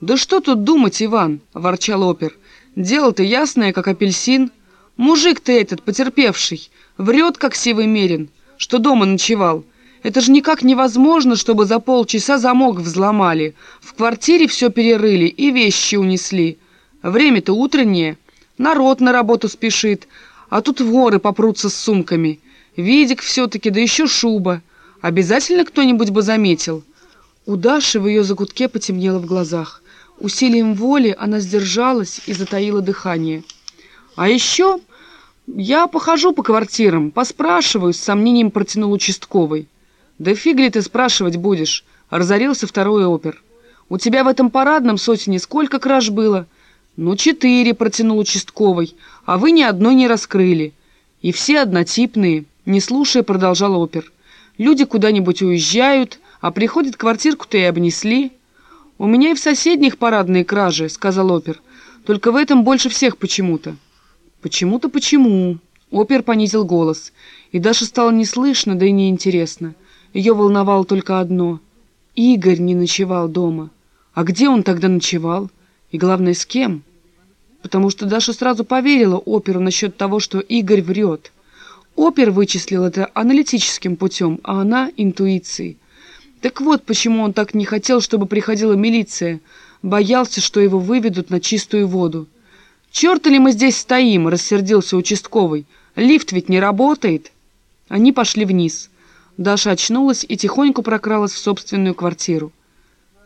«Да что тут думать, Иван?» — ворчал опер. «Дело-то ясное, как апельсин. Мужик ты этот, потерпевший, врет, как сивый мерин, что дома ночевал. Это же никак невозможно, чтобы за полчаса замок взломали. В квартире все перерыли и вещи унесли. Время-то утреннее, народ на работу спешит, а тут воры попрутся с сумками. Видик все-таки, да еще шуба. Обязательно кто-нибудь бы заметил». У Даши в ее закутке потемнело в глазах. Усилием воли она сдержалась и затаила дыхание. «А еще я похожу по квартирам, поспрашиваю», — с сомнением протянул участковый. «Да фиг ли ты спрашивать будешь?» — разорился второй опер. «У тебя в этом парадном сотне сколько краж было?» «Ну, четыре», — протянул участковый, — «а вы ни одной не раскрыли». «И все однотипные», — не слушая, продолжал опер. «Люди куда-нибудь уезжают, а приходят квартирку-то и обнесли». «У меня и в соседних парадные кражи», — сказал опер. «Только в этом больше всех почему-то». «Почему-то почему?» Опер понизил голос. И Даша стало не слышно, да и неинтересно. Ее волновало только одно. Игорь не ночевал дома. А где он тогда ночевал? И главное, с кем? Потому что Даша сразу поверила оперу насчет того, что Игорь врет. Опер вычислил это аналитическим путем, а она — интуицией. Так вот, почему он так не хотел, чтобы приходила милиция. Боялся, что его выведут на чистую воду. «Черт ли мы здесь стоим?» — рассердился участковый. «Лифт ведь не работает». Они пошли вниз. Даша очнулась и тихонько прокралась в собственную квартиру.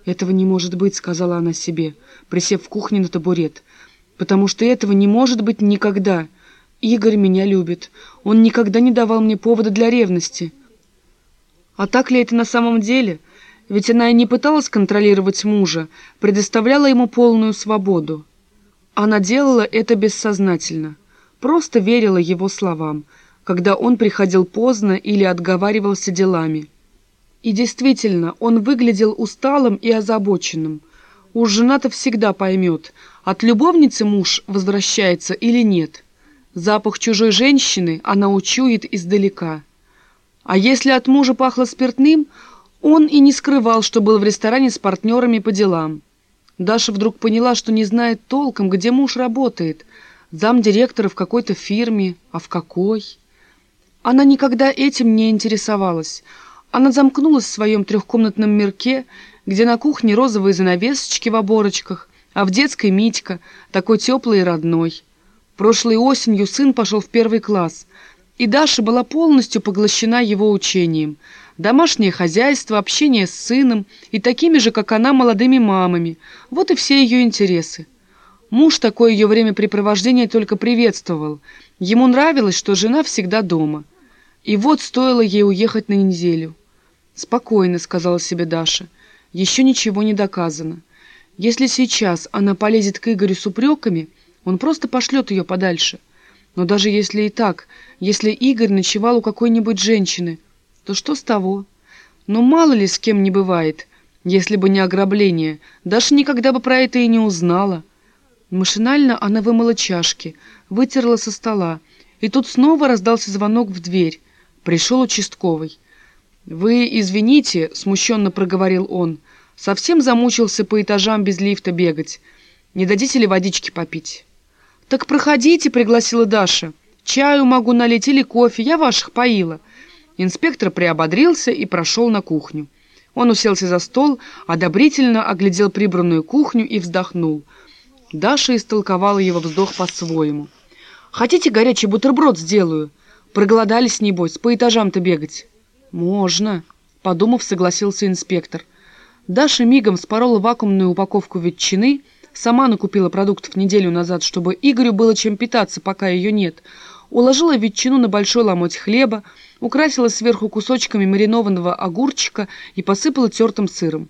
«Этого не может быть», — сказала она себе, присев в кухне на табурет. «Потому что этого не может быть никогда. Игорь меня любит. Он никогда не давал мне повода для ревности». А так ли это на самом деле? Ведь она и не пыталась контролировать мужа, предоставляла ему полную свободу. Она делала это бессознательно, просто верила его словам, когда он приходил поздно или отговаривался делами. И действительно, он выглядел усталым и озабоченным. Уж жена-то всегда поймет, от любовницы муж возвращается или нет. Запах чужой женщины она учует издалека. А если от мужа пахло спиртным, он и не скрывал, что был в ресторане с партнерами по делам. Даша вдруг поняла, что не знает толком, где муж работает. Замдиректора в какой-то фирме, а в какой? Она никогда этим не интересовалась. Она замкнулась в своем трехкомнатном мирке, где на кухне розовые занавесочки в оборочках, а в детской Митька, такой теплый и родной. Прошлой осенью сын пошел в первый класс — и Даша была полностью поглощена его учением. Домашнее хозяйство, общение с сыном и такими же, как она, молодыми мамами. Вот и все ее интересы. Муж такое ее времяпрепровождение только приветствовал. Ему нравилось, что жена всегда дома. И вот стоило ей уехать на неделю. «Спокойно», — сказала себе Даша. «Еще ничего не доказано. Если сейчас она полезет к Игорю с упреками, он просто пошлет ее подальше». Но даже если и так, если Игорь ночевал у какой-нибудь женщины, то что с того? Но мало ли с кем не бывает. Если бы не ограбление, Даша никогда бы про это и не узнала. Машинально она вымыла чашки, вытерла со стола, и тут снова раздался звонок в дверь. Пришел участковый. «Вы извините», — смущенно проговорил он, — «совсем замучился по этажам без лифта бегать. Не дадите ли водички попить?» «Так проходите», — пригласила Даша. «Чаю могу налить или кофе, я ваших поила». Инспектор приободрился и прошел на кухню. Он уселся за стол, одобрительно оглядел прибранную кухню и вздохнул. Даша истолковала его вздох по-своему. «Хотите горячий бутерброд сделаю? Проголодались, небось, по этажам-то бегать?» «Можно», — подумав, согласился инспектор. Даша мигом спорола вакуумную упаковку ветчины — Сама накупила продуктов неделю назад, чтобы Игорю было чем питаться, пока ее нет. Уложила ветчину на большой ломоть хлеба, украсила сверху кусочками маринованного огурчика и посыпала тертым сыром.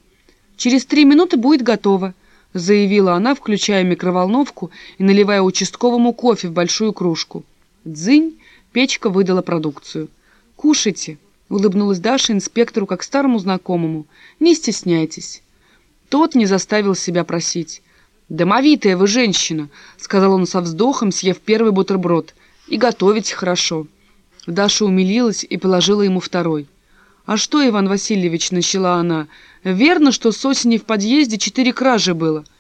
«Через три минуты будет готово», — заявила она, включая микроволновку и наливая участковому кофе в большую кружку. Дзынь, печка выдала продукцию. «Кушайте», — улыбнулась Даша инспектору как старому знакомому. «Не стесняйтесь». Тот не заставил себя просить. «Домовитая вы женщина», — сказал он со вздохом, съев первый бутерброд. «И готовить хорошо». Даша умилилась и положила ему второй. «А что, Иван Васильевич?» — начала она. Верно, что с осени в подъезде четыре кражи было —